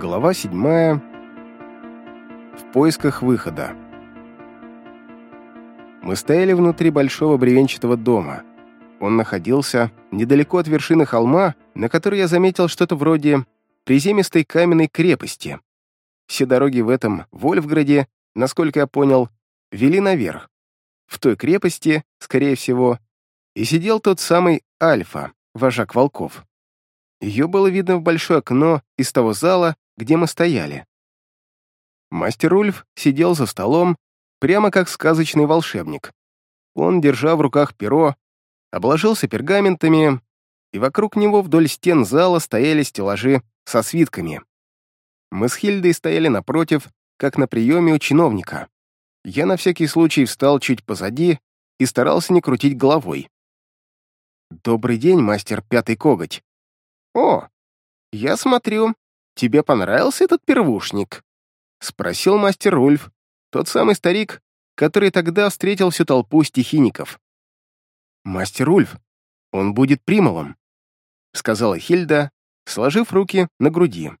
Глава седьмая. В поисках выхода. Мы стояли внутри большого бревенчатого дома. Он находился недалеко от вершины холма, на которой я заметил что-то вроде приземистой каменной крепости. Все дороги в этом Вольфграде, насколько я понял, вели наверх. В той крепости, скорее всего, и сидел тот самый Альфа, вожак волков. Ее было видно в большое окно из того зала, где мы стояли. Мастер Ульф сидел за столом, прямо как сказочный волшебник. Он, держа в руках перо, обложился пергаментами, и вокруг него вдоль стен зала стояли стеллажи со свитками. Мы с Хильдой стояли напротив, как на приеме у чиновника. Я на всякий случай встал чуть позади и старался не крутить головой. «Добрый день, мастер Пятый Коготь». «О, я смотрю, тебе понравился этот первушник?» — спросил мастер Рульф, тот самый старик, который тогда встретил всю толпу стихийников. «Мастер Ульф, он будет примолом», — сказала Хильда, сложив руки на груди.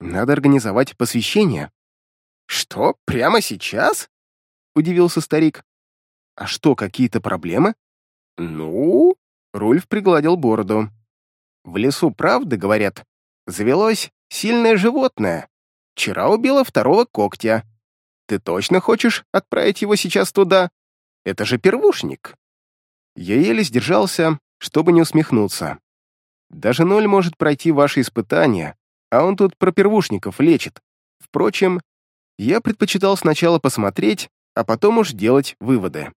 «Надо организовать посвящение». «Что, прямо сейчас?» — удивился старик. «А что, какие-то проблемы?» «Ну...» — Рульф пригладил бороду. «В лесу правды, говорят, завелось сильное животное. Вчера убило второго когтя. Ты точно хочешь отправить его сейчас туда? Это же первушник». Я еле сдержался, чтобы не усмехнуться. Даже ноль может пройти ваши испытания, а он тут про первушников лечит. Впрочем, я предпочитал сначала посмотреть, а потом уж делать выводы.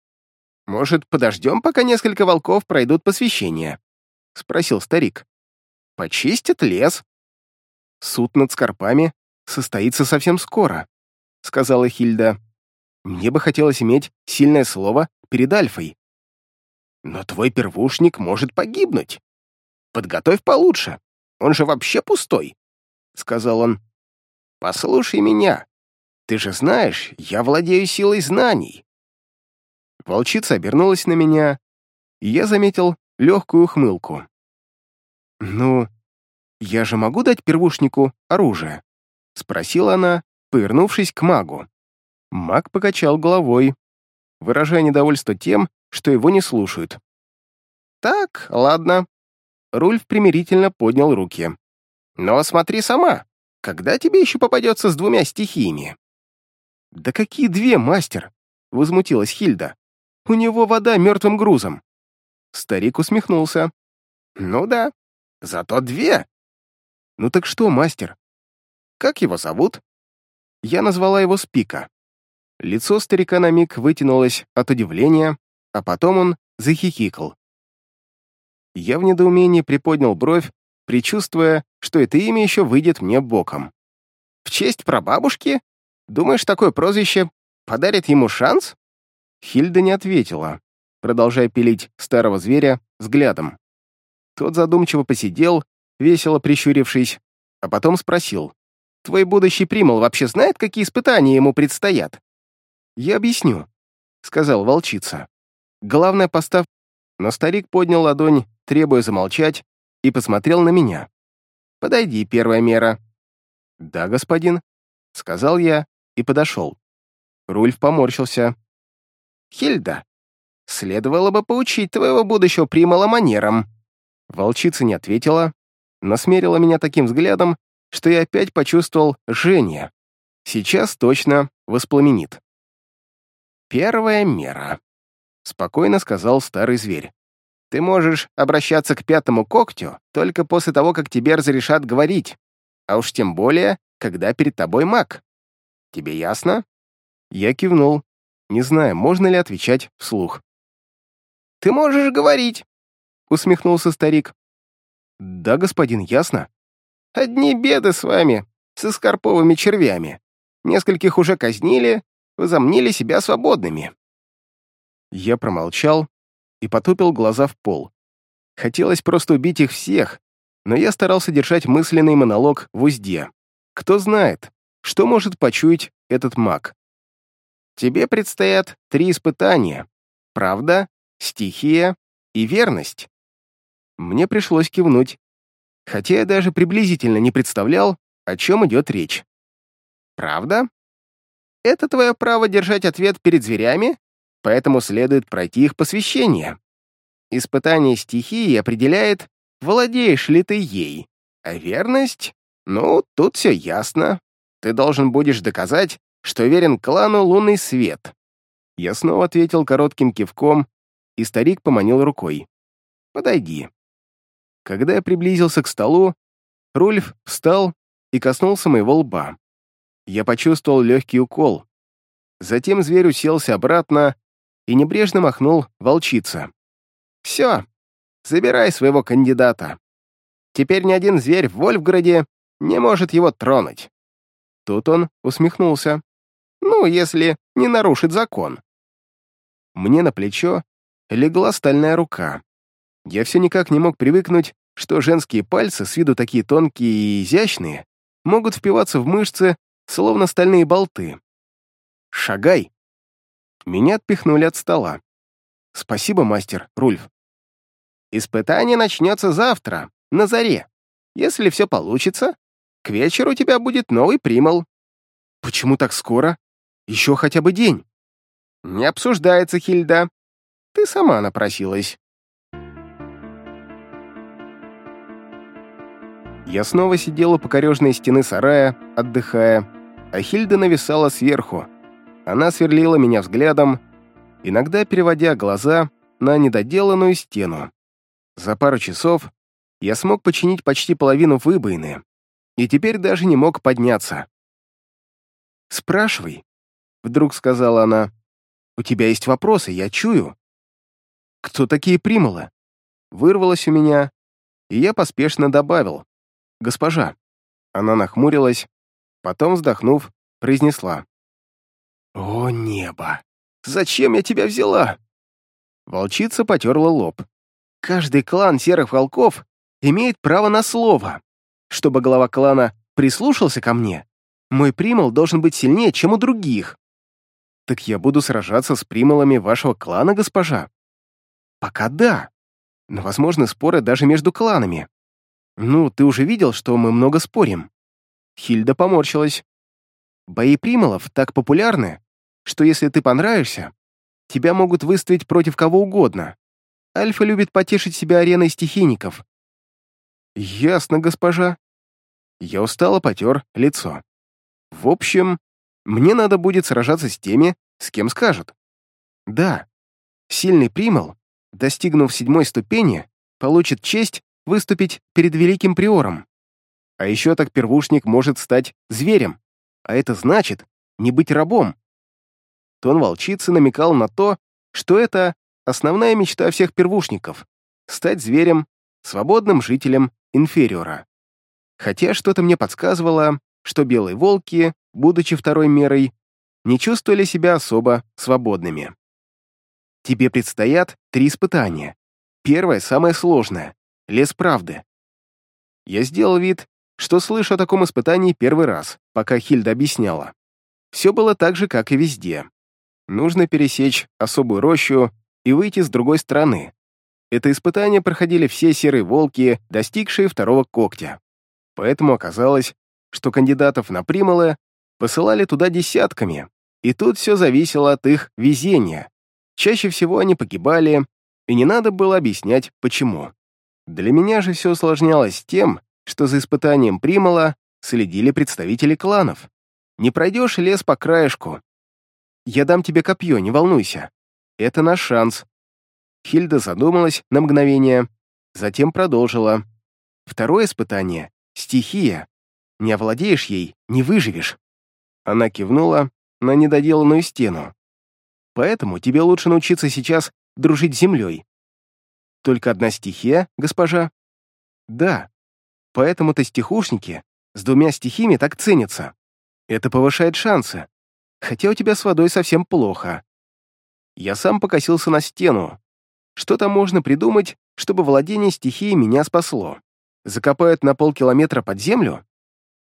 «Может, подождем, пока несколько волков пройдут посвящение?» — спросил старик. «Почистят лес». «Суд над скорпами состоится совсем скоро», — сказала Хильда. «Мне бы хотелось иметь сильное слово перед Альфой». «Но твой первушник может погибнуть. Подготовь получше, он же вообще пустой», — сказал он. «Послушай меня. Ты же знаешь, я владею силой знаний». Волчица обернулась на меня, и я заметил легкую ухмылку. «Ну, я же могу дать первушнику оружие?» — спросила она, повернувшись к магу. Маг покачал головой, выражая недовольство тем, что его не слушают. «Так, ладно». Рульф примирительно поднял руки. «Но смотри сама, когда тебе еще попадется с двумя стихиями?» «Да какие две, мастер?» — возмутилась Хильда. «У него вода мертвым грузом». Старик усмехнулся. «Ну да, зато две». «Ну так что, мастер?» «Как его зовут?» Я назвала его Спика. Лицо старика на миг вытянулось от удивления, а потом он захихикал. Я в недоумении приподнял бровь, предчувствуя, что это имя еще выйдет мне боком. «В честь прабабушки? Думаешь, такое прозвище подарит ему шанс?» Хильда не ответила, продолжая пилить старого зверя взглядом. Тот задумчиво посидел, весело прищурившись, а потом спросил. Твой будущий примол вообще знает, какие испытания ему предстоят?» «Я объясню», — сказал волчица. «Главное, постав...» Но старик поднял ладонь, требуя замолчать, и посмотрел на меня. «Подойди, первая мера». «Да, господин», — сказал я и подошел. Рульф поморщился. «Хильда, следовало бы поучить твоего будущего примола манерам». Волчица не ответила, но смерила меня таким взглядом, что я опять почувствовал жжение. Сейчас точно воспламенит. «Первая мера», — спокойно сказал старый зверь. «Ты можешь обращаться к пятому когтю только после того, как тебе разрешат говорить, а уж тем более, когда перед тобой маг. Тебе ясно?» Я кивнул, не зная, можно ли отвечать вслух. «Ты можешь говорить», — усмехнулся старик. «Да, господин, ясно», Одни беды с вами, со скорповыми червями. Нескольких уже казнили, возомнили себя свободными». Я промолчал и потупил глаза в пол. Хотелось просто убить их всех, но я старался держать мысленный монолог в узде. Кто знает, что может почуять этот маг. Тебе предстоят три испытания. Правда, стихия и верность. Мне пришлось кивнуть хотя я даже приблизительно не представлял, о чем идет речь. Правда? Это твое право держать ответ перед зверями, поэтому следует пройти их посвящение. Испытание стихии определяет, владеешь ли ты ей, а верность ну, тут все ясно. Ты должен будешь доказать, что верен клану лунный свет. Я снова ответил коротким кивком, и старик поманил рукой. Подойди. Когда я приблизился к столу, Рульф встал и коснулся моего лба. Я почувствовал легкий укол. Затем зверь уселся обратно и небрежно махнул волчица. «Все, забирай своего кандидата. Теперь ни один зверь в Вольфграде не может его тронуть. Тут он усмехнулся. Ну, если не нарушит закон. Мне на плечо легла стальная рука. Я все никак не мог привыкнуть, что женские пальцы, с виду такие тонкие и изящные, могут впиваться в мышцы, словно стальные болты. «Шагай!» Меня отпихнули от стола. «Спасибо, мастер, Рульф». «Испытание начнется завтра, на заре. Если все получится, к вечеру у тебя будет новый примол». «Почему так скоро? Еще хотя бы день». «Не обсуждается, Хильда. Ты сама напросилась». Я снова сидела у покорежной стены сарая, отдыхая, а Хильда нависала сверху. Она сверлила меня взглядом, иногда переводя глаза на недоделанную стену. За пару часов я смог починить почти половину выбоины, и теперь даже не мог подняться. «Спрашивай», — вдруг сказала она. «У тебя есть вопросы, я чую». «Кто такие примолы?» Вырвалось у меня, и я поспешно добавил. «Госпожа». Она нахмурилась, потом, вздохнув, произнесла. «О, небо! Зачем я тебя взяла?» Волчица потерла лоб. «Каждый клан серых волков имеет право на слово чтобы глава клана прислушался ко мне, мой примол должен быть сильнее, чем у других. Так я буду сражаться с примолами вашего клана, госпожа? Пока да, но возможны споры даже между кланами. Ну, ты уже видел, что мы много спорим. Хильда поморщилась. Бои примолов так популярны, что если ты понравишься, тебя могут выставить против кого угодно. Альфа любит потешить себя ареной стихийников. Ясно, госпожа. Я устало потер лицо. В общем, мне надо будет сражаться с теми, с кем скажут. Да, сильный примол, достигнув седьмой ступени, получит честь выступить перед великим приором. А еще так первушник может стать зверем, а это значит не быть рабом. Тон волчицы намекал на то, что это основная мечта всех первушников — стать зверем, свободным жителем инфериора хотя что-то мне подсказывало, что белые волки, будучи второй мерой, не чувствовали себя особо свободными. Тебе предстоят три испытания. Первое, самое сложное — лес правды. Я сделал вид, что слышу о таком испытании первый раз, пока Хильда объясняла. Все было так же, как и везде. Нужно пересечь особую рощу и выйти с другой стороны. Это испытание проходили все серые волки, достигшие второго когтя. Поэтому оказалось, что кандидатов на примолы посылали туда десятками, и тут все зависело от их везения. Чаще всего они погибали, и не надо было объяснять, почему. Для меня же все усложнялось тем, что за испытанием примола следили представители кланов. Не пройдешь лес по краешку. Я дам тебе копье, не волнуйся. Это наш шанс. Хильда задумалась на мгновение, затем продолжила. Второе испытание Стихия. Не овладеешь ей, не выживешь. Она кивнула на недоделанную стену. Поэтому тебе лучше научиться сейчас дружить с землей. Только одна стихия, госпожа? Да. Поэтому-то стихушники с двумя стихиями так ценятся. Это повышает шансы. Хотя у тебя с водой совсем плохо. Я сам покосился на стену. Что там можно придумать, чтобы владение стихией меня спасло? закопают на полкилометра под землю?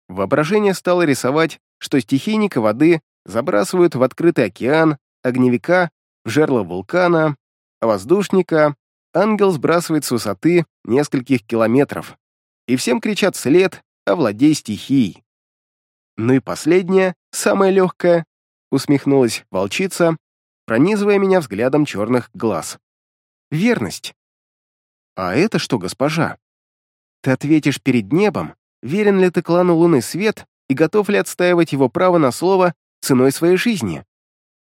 Воображение стало рисовать, что стихийника воды забрасывают в открытый океан, огневика в жерло вулкана, воздушника ангел сбрасывает с высоты нескольких километров. И всем кричат след, овладей стихией. Ну и последнее, самое легкое, усмехнулась волчица, пронизывая меня взглядом черных глаз. Верность. А это что, госпожа? Ты ответишь перед небом, верен ли ты клану Луны Свет и готов ли отстаивать его право на слово ценой своей жизни?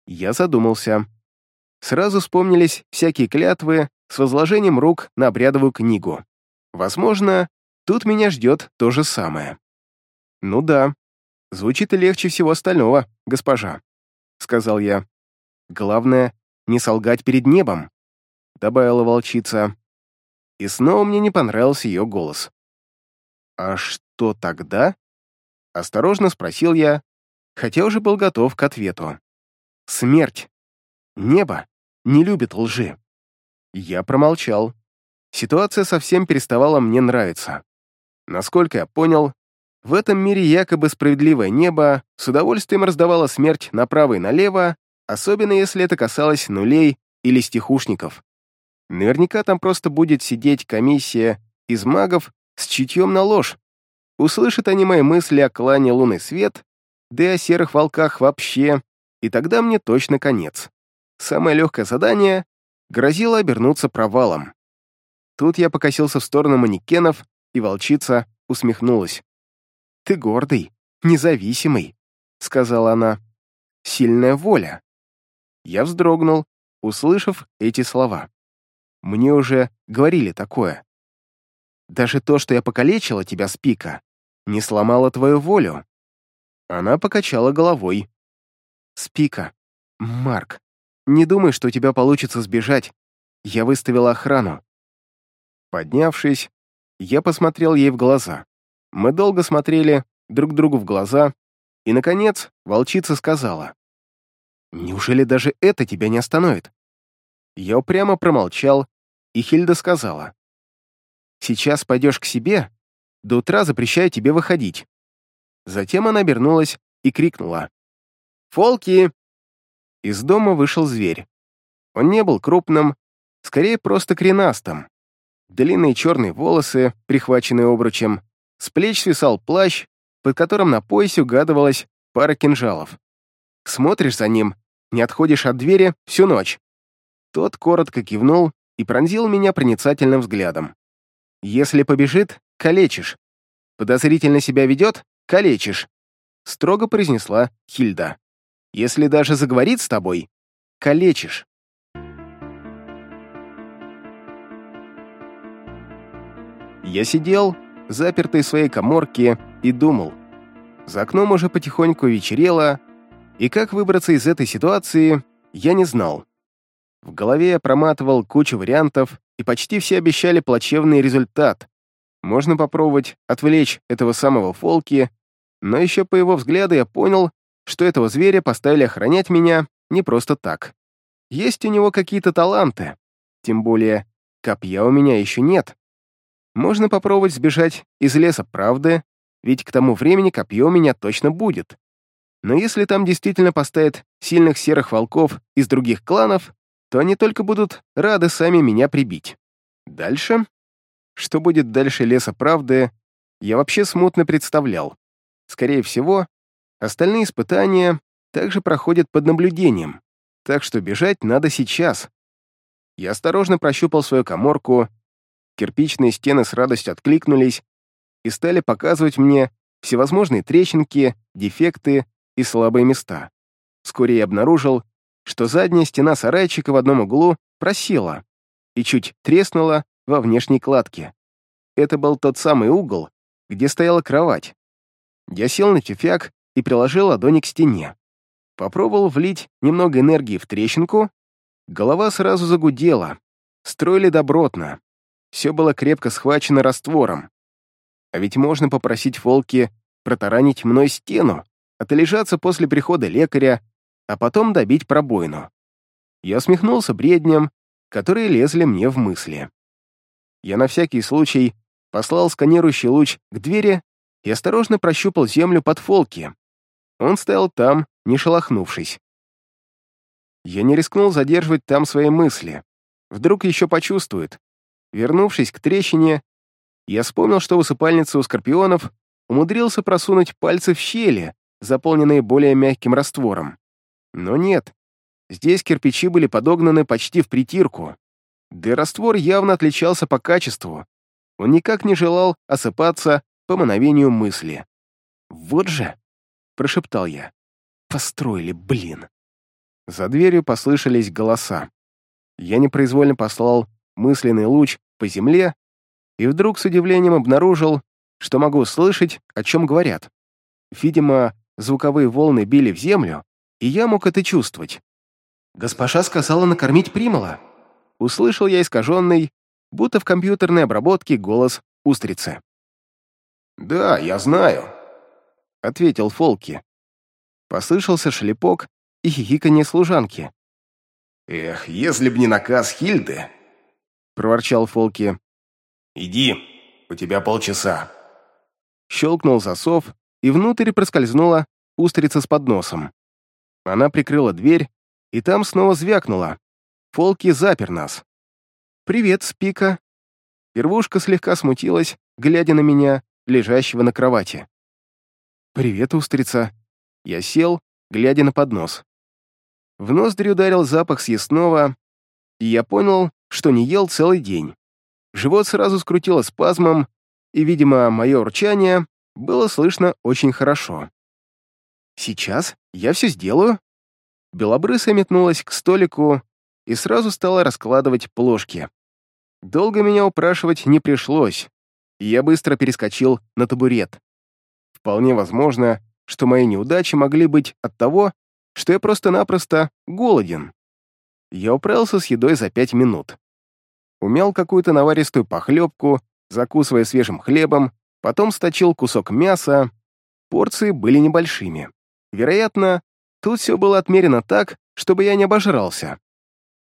Я задумался. Сразу вспомнились всякие клятвы с возложением рук на обрядовую книгу. Возможно, тут меня ждет то же самое. Ну да, звучит легче всего остального, госпожа, сказал я. Главное, не солгать перед небом, добавила волчица. И снова мне не понравился ее голос. «А что тогда?» Осторожно спросил я, хотя уже был готов к ответу. «Смерть. Небо не любит лжи». Я промолчал. Ситуация совсем переставала мне нравиться. Насколько я понял, в этом мире якобы справедливое небо с удовольствием раздавало смерть направо и налево, особенно если это касалось нулей или стихушников. Наверняка там просто будет сидеть комиссия из магов с чутьем на ложь. Услышат они мои мысли о клане Лунный Свет, да и о серых волках вообще, и тогда мне точно конец. Самое легкое задание грозило обернуться провалом. Тут я покосился в сторону манекенов, и волчица усмехнулась. «Ты гордый, независимый», — сказала она. «Сильная воля». Я вздрогнул, услышав эти слова. Мне уже говорили такое. Даже то, что я покалечила тебя с пика, не сломало твою волю. Она покачала головой. Спика, Марк, не думай, что у тебя получится сбежать. Я выставила охрану. Поднявшись, я посмотрел ей в глаза. Мы долго смотрели друг другу в глаза, и, наконец, волчица сказала. «Неужели даже это тебя не остановит?» Я упрямо промолчал, и Хильда сказала. «Сейчас пойдешь к себе, до утра запрещаю тебе выходить». Затем она обернулась и крикнула. «Фолки!» Из дома вышел зверь. Он не был крупным, скорее просто кренастым. Длинные черные волосы, прихваченные обручем, с плеч свисал плащ, под которым на поясе угадывалась пара кинжалов. Смотришь за ним, не отходишь от двери всю ночь. Тот коротко кивнул и пронзил меня проницательным взглядом. Если побежит, калечишь. Подозрительно себя ведет, калечишь. Строго произнесла Хильда. Если даже заговорит с тобой, калечишь. Я сидел, запертый в своей коморке, и думал. За окном уже потихоньку вечерело, и как выбраться из этой ситуации, я не знал. В голове я проматывал кучу вариантов, и почти все обещали плачевный результат. Можно попробовать отвлечь этого самого Фолки, но еще по его взгляду я понял, что этого зверя поставили охранять меня не просто так. Есть у него какие-то таланты, тем более копья у меня еще нет. Можно попробовать сбежать из леса правды, ведь к тому времени копье у меня точно будет. Но если там действительно поставят сильных серых волков из других кланов, то они только будут рады сами меня прибить. Дальше? Что будет дальше леса правды, я вообще смутно представлял. Скорее всего, Остальные испытания также проходят под наблюдением, так что бежать надо сейчас. Я осторожно прощупал свою коморку, кирпичные стены с радостью откликнулись и стали показывать мне всевозможные трещинки, дефекты и слабые места. Вскоре я обнаружил, что задняя стена сарайчика в одном углу просела и чуть треснула во внешней кладке. Это был тот самый угол, где стояла кровать. Я сел на тюфяк и приложил ладони к стене. Попробовал влить немного энергии в трещинку, голова сразу загудела. Строили добротно. Все было крепко схвачено раствором. А ведь можно попросить волки протаранить мной стену, отлежаться после прихода лекаря, а потом добить пробоину. Я усмехнулся бредням, которые лезли мне в мысли. Я на всякий случай послал сканирующий луч к двери и осторожно прощупал землю под фолки, он стоял там, не шелохнувшись. Я не рискнул задерживать там свои мысли. Вдруг еще почувствует. Вернувшись к трещине, я вспомнил, что в усыпальнице у скорпионов умудрился просунуть пальцы в щели, заполненные более мягким раствором. Но нет, здесь кирпичи были подогнаны почти в притирку. Да и раствор явно отличался по качеству. Он никак не желал осыпаться по мановению мысли. «Вот же!» — прошептал я. «Построили, блин!» За дверью послышались голоса. Я непроизвольно послал мысленный луч по земле и вдруг с удивлением обнаружил, что могу слышать, о чем говорят. Видимо, звуковые волны били в землю, и я мог это чувствовать. «Госпожа сказала накормить примала», — услышал я искаженный, будто в компьютерной обработке голос устрицы. «Да, я знаю», — ответил Фолки. Послышался шлепок и хихиканье служанки. «Эх, если б не наказ Хильды!» — проворчал Фолки. «Иди, у тебя полчаса». Щелкнул засов, и внутрь проскользнула устрица с подносом. Она прикрыла дверь, и там снова звякнула. Фолки запер нас. «Привет, Спика». Первушка слегка смутилась, глядя на меня, лежащего на кровати. «Привет, устрица». Я сел, глядя на поднос. В ноздри ударил запах съестного, и я понял, что не ел целый день. Живот сразу скрутило спазмом, и, видимо, мое урчание было слышно очень хорошо. «Сейчас я все сделаю». Белобрысая метнулась к столику и сразу стала раскладывать плошки. Долго меня упрашивать не пришлось, и я быстро перескочил на табурет. Вполне возможно, что мои неудачи могли быть от того, что я просто-напросто голоден. Я управился с едой за пять минут. Умел какую-то наваристую похлебку, закусывая свежим хлебом, потом сточил кусок мяса. Порции были небольшими. Вероятно, тут все было отмерено так, чтобы я не обожрался.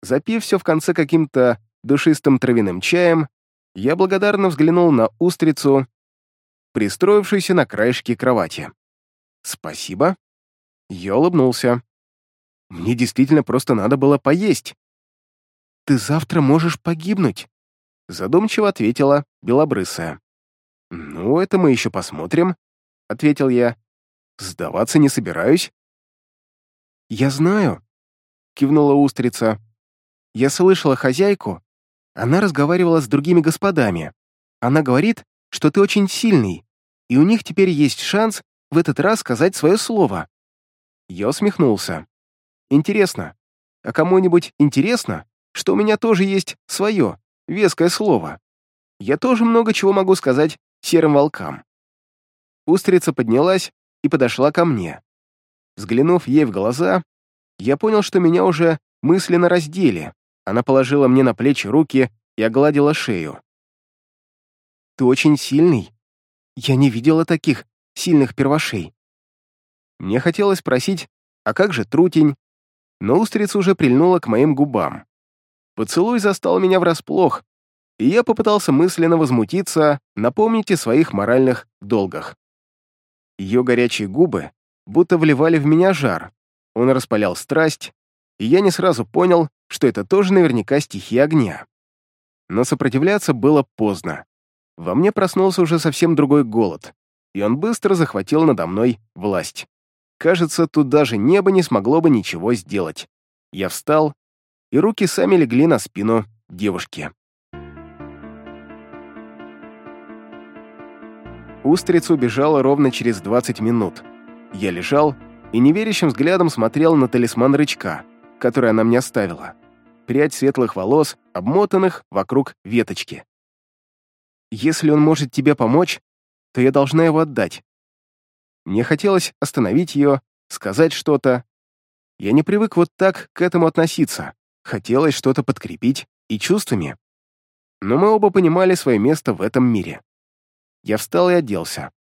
Запив все в конце каким-то душистым травяным чаем, я благодарно взглянул на устрицу, пристроившуюся на краешке кровати. «Спасибо». Я улыбнулся. «Мне действительно просто надо было поесть». «Ты завтра можешь погибнуть», — задумчиво ответила Белобрысая. «Ну, это мы еще посмотрим», — ответил я. «Сдаваться не собираюсь». «Я знаю», — кивнула устрица. «Я слышала хозяйку. Она разговаривала с другими господами. Она говорит, что ты очень сильный, и у них теперь есть шанс в этот раз сказать свое слово». Я усмехнулся. «Интересно, а кому-нибудь интересно, что у меня тоже есть свое, веское слово? Я тоже много чего могу сказать серым волкам». Устрица поднялась и подошла ко мне. Взглянув ей в глаза, я понял, что меня уже мысленно раздели. Она положила мне на плечи руки и огладила шею. «Ты очень сильный. Я не видела таких сильных первошей. Мне хотелось спросить, а как же трутень? Но устрица уже прильнула к моим губам. Поцелуй застал меня врасплох, и я попытался мысленно возмутиться, напомнить о своих моральных долгах. Ее горячие губы будто вливали в меня жар, он распалял страсть, и я не сразу понял, что это тоже наверняка стихия огня. Но сопротивляться было поздно. Во мне проснулся уже совсем другой голод и он быстро захватил надо мной власть. Кажется, тут даже небо не смогло бы ничего сделать. Я встал, и руки сами легли на спину девушки. Устрица убежала ровно через 20 минут. Я лежал и неверящим взглядом смотрел на талисман рычка, который она мне оставила. Прядь светлых волос, обмотанных вокруг веточки. «Если он может тебе помочь, то я должна его отдать. Мне хотелось остановить ее, сказать что-то. Я не привык вот так к этому относиться. Хотелось что-то подкрепить и чувствами. Но мы оба понимали свое место в этом мире. Я встал и оделся.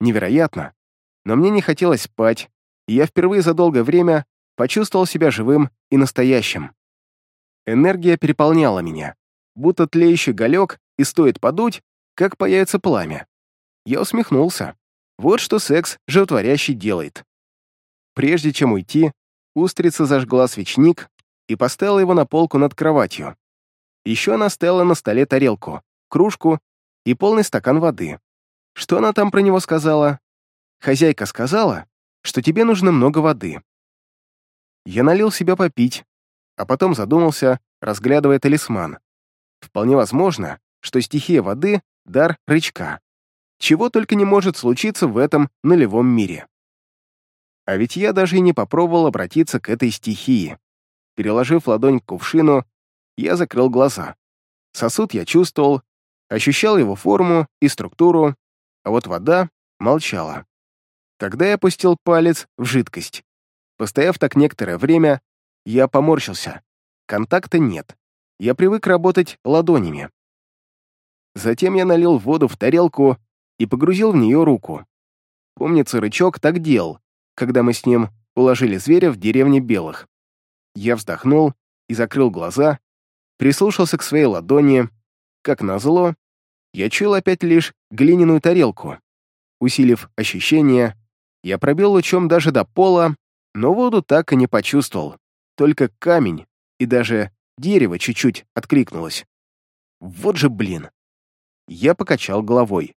Невероятно. Но мне не хотелось спать, и я впервые за долгое время почувствовал себя живым и настоящим. Энергия переполняла меня, будто тлеющий галек, и стоит подуть, как появится пламя. Я усмехнулся. Вот что секс животворящий делает. Прежде чем уйти, устрица зажгла свечник и поставила его на полку над кроватью. Еще она ставила на столе тарелку, кружку и полный стакан воды. Что она там про него сказала? Хозяйка сказала, что тебе нужно много воды. Я налил себя попить, а потом задумался, разглядывая талисман. Вполне возможно, что стихия воды — дар рычка. Чего только не может случиться в этом нулевом мире. А ведь я даже и не попробовал обратиться к этой стихии. Переложив ладонь к кувшину, я закрыл глаза. Сосуд я чувствовал, ощущал его форму и структуру, а вот вода молчала. Тогда я опустил палец в жидкость. Постояв так некоторое время, я поморщился. Контакта нет. Я привык работать ладонями. Затем я налил воду в тарелку и погрузил в нее руку. Помнится, рычок так делал, когда мы с ним уложили зверя в деревне Белых. Я вздохнул и закрыл глаза, прислушался к своей ладони. Как назло, я чуял опять лишь глиняную тарелку. Усилив ощущение, я пробил лучом даже до пола, но воду так и не почувствовал. Только камень и даже дерево чуть-чуть откликнулось. Вот же блин. Я покачал головой.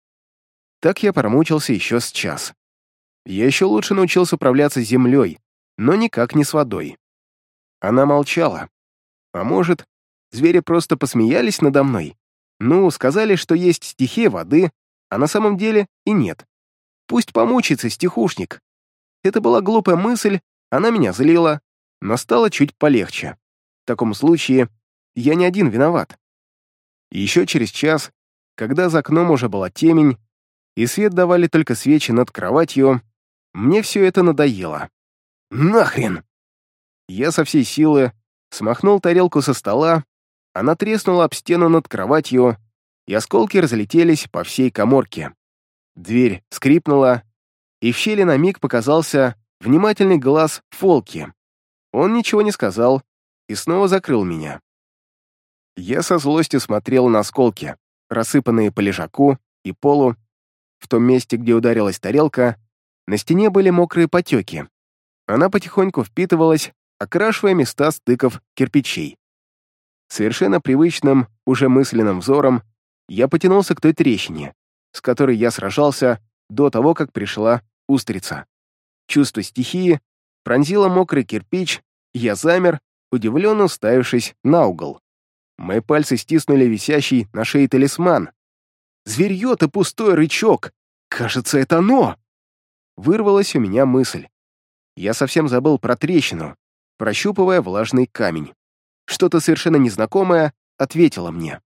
Так я промучился еще с час. Я еще лучше научился управляться землей, но никак не с водой. Она молчала. А может, звери просто посмеялись надо мной? Ну, сказали, что есть стихия воды, а на самом деле и нет. Пусть помучится стихушник. Это была глупая мысль, она меня злила, но стало чуть полегче. В таком случае я не один виноват. еще через час, когда за окном уже была темень, и свет давали только свечи над кроватью, мне все это надоело. Нахрен! Я со всей силы смахнул тарелку со стола, она треснула об стену над кроватью, и осколки разлетелись по всей коморке. Дверь скрипнула, и в щели на миг показался внимательный глаз Фолки. Он ничего не сказал и снова закрыл меня. Я со злостью смотрел на осколки, рассыпанные по лежаку и полу. В том месте, где ударилась тарелка, на стене были мокрые потеки. Она потихоньку впитывалась, окрашивая места стыков кирпичей. Совершенно привычным, уже мысленным взором я потянулся к той трещине, с которой я сражался до того, как пришла устрица. Чувство стихии пронзило мокрый кирпич, я замер, удивленно уставившись на угол. Мои пальцы стиснули висящий на шее талисман. «Зверье-то пустой рычаг! Кажется, это оно!» Вырвалась у меня мысль. Я совсем забыл про трещину, прощупывая влажный камень. Что-то совершенно незнакомое ответило мне.